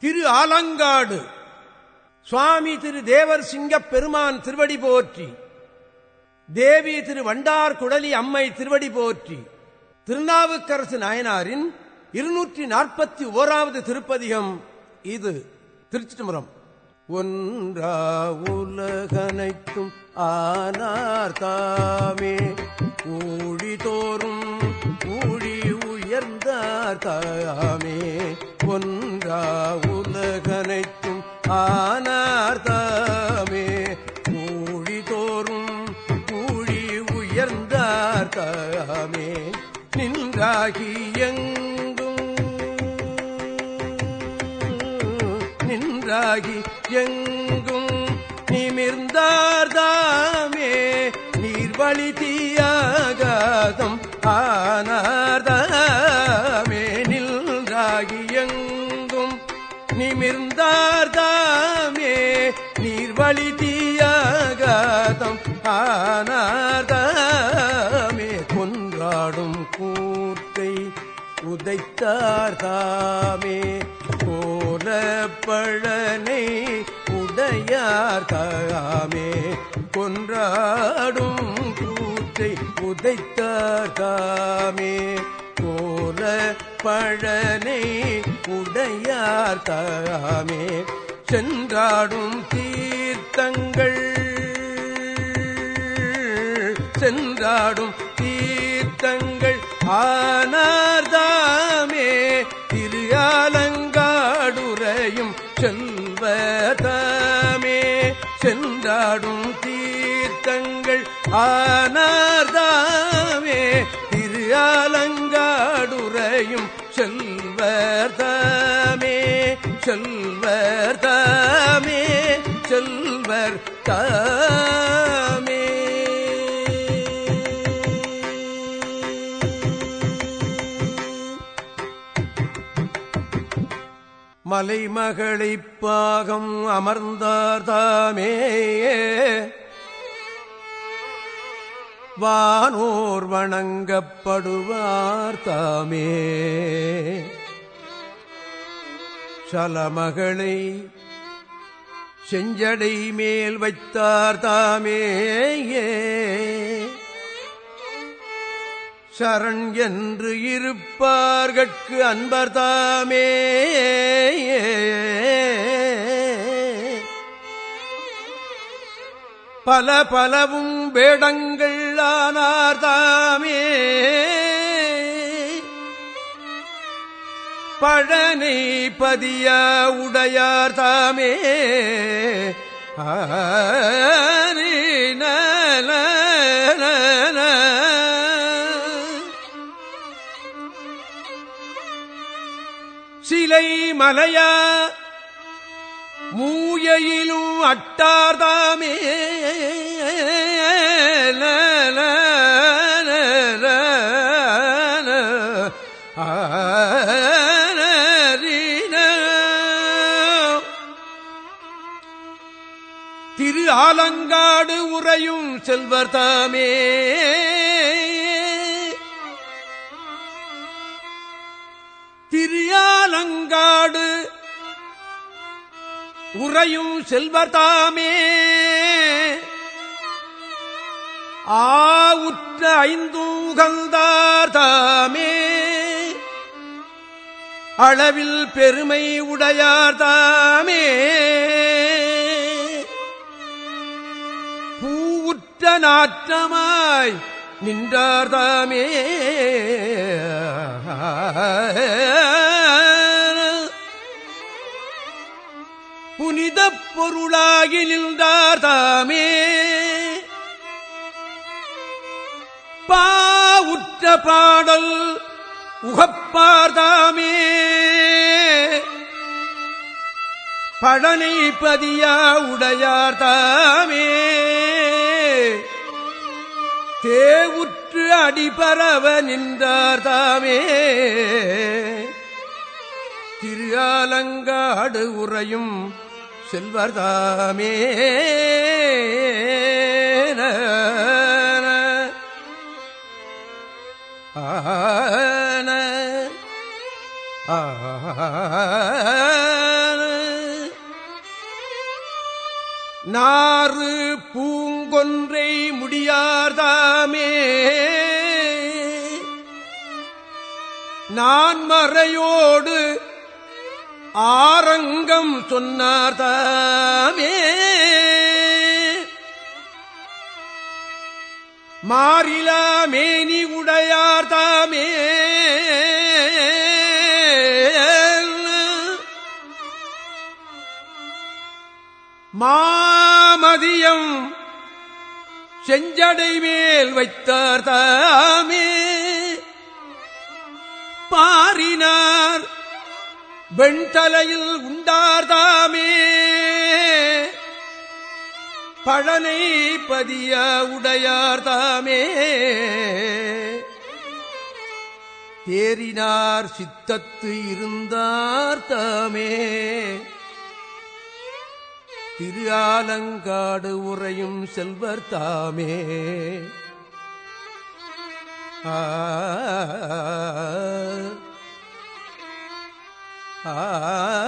திரு ஆலங்காடு. சுவாமி திரு தேவர் சிங்கப் பெருமான் திருவடி போற்றி. தேவி திரு வண்டார் குடலி அம்மை திருவடி போற்றி. திருநாவுக்கரசு நாயனாரின் இருநூற்றி நாற்பத்தி ஓராவது திருப்பதிகம் இது. திருச்சிட்டுமரம் ஒன்றா உலகனைத்தும் ஆனார் தாமே. ஊழி தோறும் ஊழி உயர்ந்தார் தாமே. பொன்றா உலகனைத்தும் ஆனார் தாமே. ஊழி தோறும் கூழி உயர்ந்தார் தாமே. நின்றாகி எங்கும் நின்றாகி எங்கும் ஆனார்தாமே நீர்வழி தீயாகாதம் ஆனார்தாமே கொன்றாடும் கூத்தை உதைத்தார்தாமே தாமே கோல பழனை உடையார் கொன்றாடும் கூத்தை உதைத்தார்தாமே கோல பழனை உடையார் தாமே சென்றாடும் தீர்த்தங்கள். சென்றாடும் தீர்த்தங்கள். ஆனார்தாமே திரு ஆலங்காடுரையும் செல்வதாமே. சென்றாடும் தீர்த்தங்கள். ஆனார்தாமே திரு ஆலங்காடுரையும் செல்வர்தாமே செல்வர்தாமே செல்வர் தாமே. மலைமகளைப் பாகம் அமர்ந்தார் தாமே. வானோர் வணங்கப்படுவார் தாமே. சலமகளை செஞ்சடை மேல் வைத்தார் தாமே சரண் என்று இருப்பார்கட்கு அன்பர் தாமே பல பலவும் வேடங்கள் ஆனார் தாமே. பழனை பதிய உடையார் தாமே. சிலை மலையா மூயையிலும் அட்டார்தாமே ஆலங்காடு உறையும் செல்வர் தாமே. திரியாலங்காடு உறையும் செல்வர் தாமே. ஆவுற்ற ஐந்தூகந்தார் தாமே. அளவில் பெருமை உடையார் தாமே. பூவுற்ற நாற்றமாய் நின்றார்தாமே. புனித பொருளாகி நின்றார்தாமே. பாவுற்ற பாடல் உகப்பார்தாமே. பழனை பதியா உடையார்தாமே. தேவுற்று அடிபரவ நின்றார் தாமே. திருஆலங்காடு உறையும் செல்வர் தாமே. ஆன நாறு பூ கொன்றை முடியார்தாமே. நான் மறையோடு ஆரங்கம் சொன்னார்தாமே. மாறிலா மேனி உடையார்தாமே. மாமதியம் செஞ்சடை மேல் வைத்தார் தாமே. பாரினார் வெண்தலையில் உண்டார்தாமே பழனை பதிய உடையார்தாமே தேறினார் சித்தத்து இருந்தார் தாமே. திரு ஆலங்காடு உறையும் செல்வர் தாமே ஆ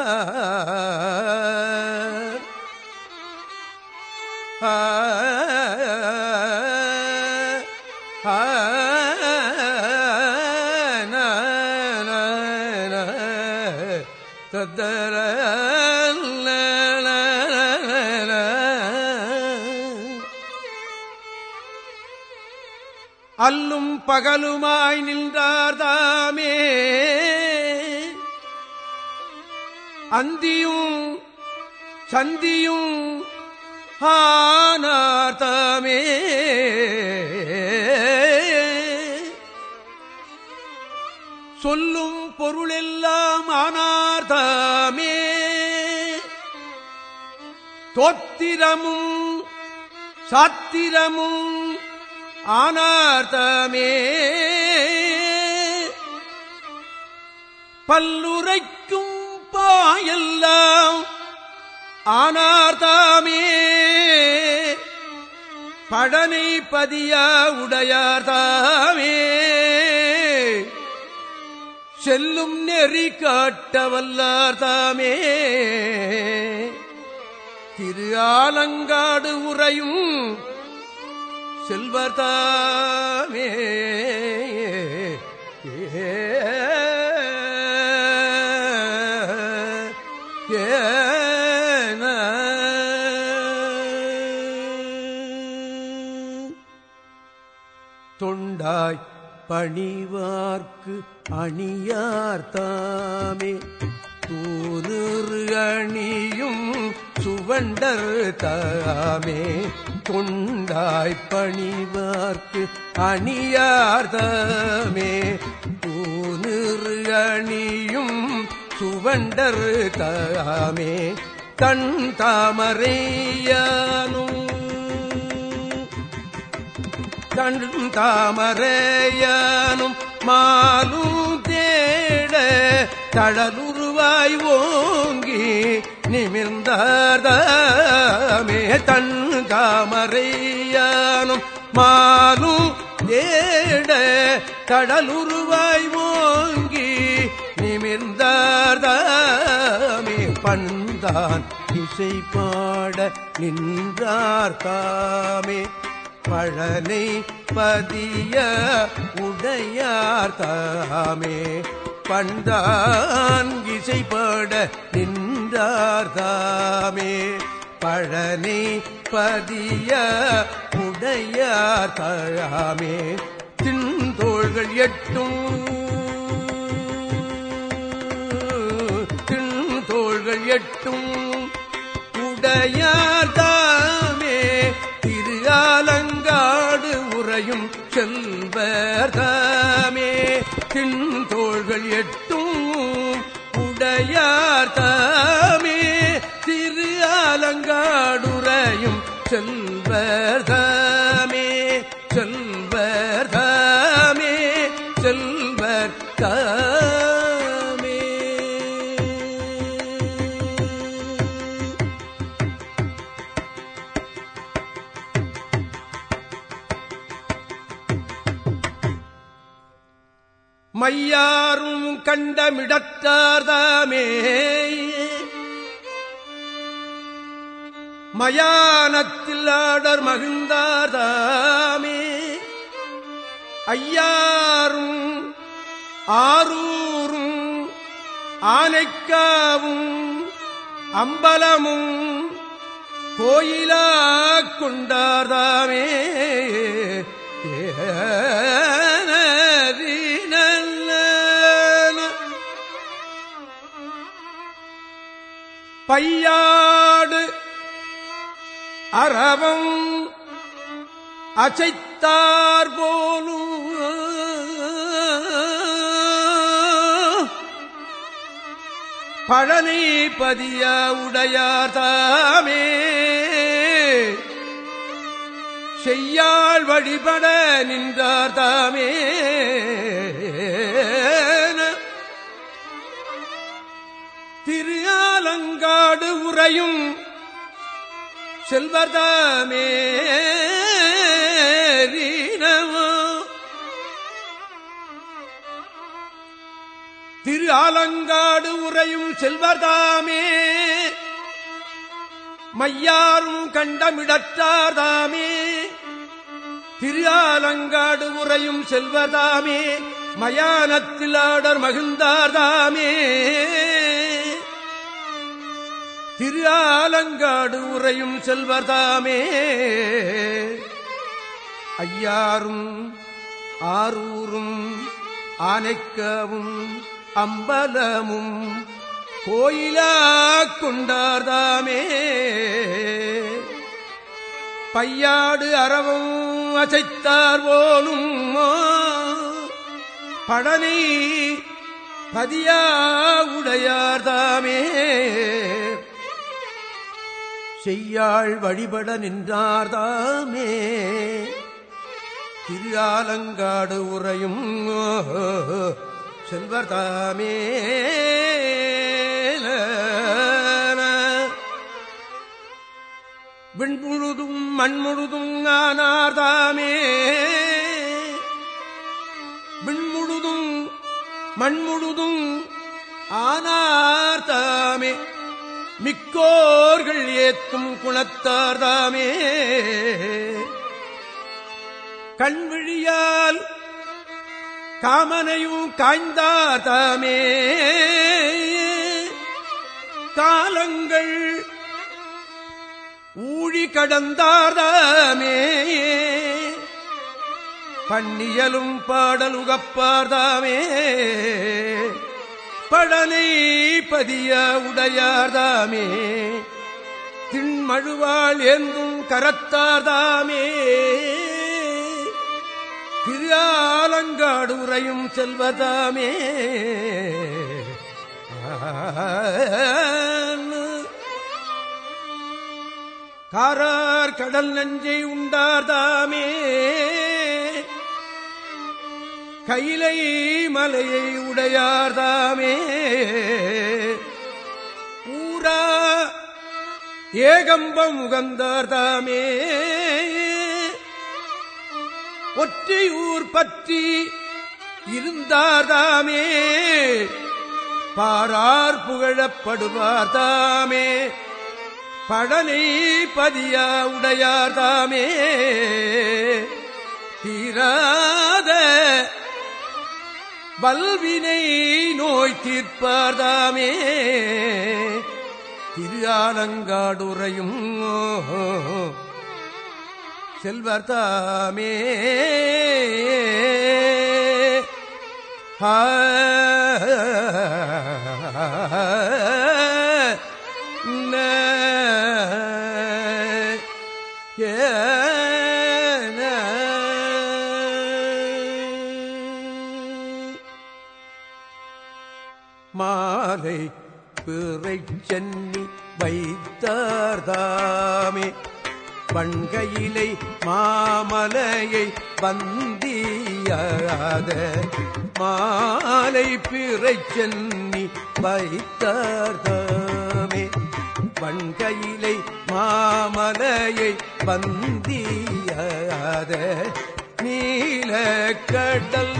தத்தர பகலுமாய் நின்றார் தாமே அந்தியும் சந்தியும் ஆனார் தாமே சொல்லும் பொருளெல்லாம் ஆனார் தாமே தோத்திரமும் சாத்திரமும் ஆனார்தமே பல்லுரைக்கும் பாயெல்லாம் ஆனார்தாமே படனை பதியா உடையார்தாமே செல்லும் நெறி காட்டவல்லார்தாமே திரு ஆலங்காடு உரையும் செல்வர்தாமே ஏன. தொண்டாய் பணிவார்க்கு அணியார் தாமே. தூரு அணியும் சுவண்டர் தாமே. கொண்டாய் பணிவார்க்கு அணியார்தமே. தூரு அணியும் சுவண்டர் தாமே. தன் தாமரையானும் தன் தாமரையானும் மாலும் தேட தளருருவாய் ஓங்கி நிமிர்ந்தார்தாமே தன் காமரையானும் மாலும் ஏட கடலுருவாய் ஓங்கி நிமிர்ந்தார்தாமே. பண்தான் இசை பாட நின்றார் தாமே பழனை பதிய உடையார் தாமே பண்தான் இசைப்பட நின்றார் தாமே பழனி பதிய உடைய தழாமே தின்தோள்கள் எட்டும். தின்தோள்கள் எட்டும். உடையார் தாமே திரு ஆலங்காடு உறையும் செல்வர்தாமே தின்தோள்கள் எட்டும். மையாரும் கண்டமிடத்தார்தாமே மயானத்தில் ஆடர் மகிழ்ந்தார்தாமே. ஐயாரும் ஆரூரும் ஆனைக்காவும் அம்பலமும் கோயிலா கொண்டார்தாமே. பையாடு அறவம் அசைத்தார் போலும். பழனி பதிய உடையார் தாமே. செய்யாள் வழிபட நின்றார் தாமே. ஆலங்காடு உறையும் செல்வர்தாமே திரு ஆலங்காடு உறையும் செல்வர்தாமே மையாரும் கண்டமிடற்றார்தாமே. திரு ஆலங்காடு உறையும் செல்வதாமே மயானத்தில் ஆடர் மகிழ்ந்தார்தாமே. திரு ஆலங்காடு உரையும் செல்வதாமே ஐயாரும் ஆரூரும் ஆனைக்கவும் அம்பலமும் கோயிலா கொண்டார்தாமே. பையாடு அறவும் அசைத்தார் போலும் படனை பதியா உடையார்தாமே. செய்யாள் வழிபட நின்றார்தாமே. திரு ஆலங்காடு உறையும் செல்வர்தாமே. விண்முழுதும் மண்முழுதும் ஆனார்தாமே. விண்முழுதும் மண்முழுதும் ஆனார்தாமே. மிக்கோர்கள் ஏத்தும் குணத்தார்தாமே கண்விழியால் காமனையும் காய்ந்தார்தாமே காலங்கள் ஊழி கடந்தார்தாமே பன்னியலும் பாடலுகப்பார்தாமே படனை பதிய உடையார்தாமே. திண்மழுவாள் ஏந்தும் கரத்தார்தாமே. திரு உரையும் செல்வதாமே. காரார் கடல் நஞ்சை உண்டார்தாமே. கையிலை மலையை உடையார்தாமே. ஏகம்பம் உகந்தார் தாமே. ஒற்றியூர் பற்றி இருந்தார்தாமே பாரார் புகழப்படுவார்தாமே பழனை பதிய உடையார்தாமே தீராத வல்வினை நோய் தீர்ப்பார்தாமே திரு ஆலங்காடுறையும் செல்வர்தாமே. மாலை பிறை சென்னி வைத்தார்தாமே. பண்கையிலை மாமலையை வந்தியாத மாலை பிறை சென்னி வைத்தார்தாமே. பண்கையிலை மாமலையை வந்தியாத நீல கடல்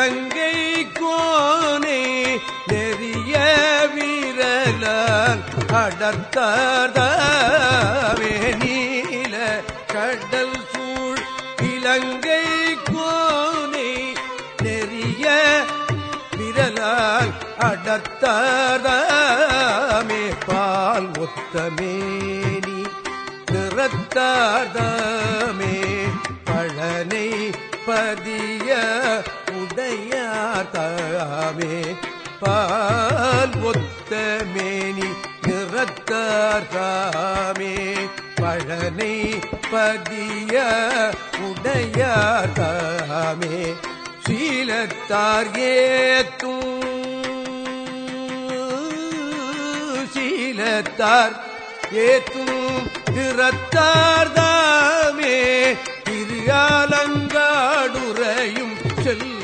சங்கை கோனே நெறிய வீரலான் அடர்த்தவே நீல கடல் சூழ் இலங்கை கோனே நெறிய விரலால் அடர்த்தமே பால் ஒத்தமேனி நிறத்தாதமே பழனை பதிய உடையார்தாமே பால் ஒத்த மேனி நிறத்தார்தாமே பழனை பதிய உடையார்தாமே. சீலத்தார் ஏத்தும் சீலத்தார் ஏத்தும் திறத்தார்தாமே திருகாலங்காடுறையும் செல்வர்தாமே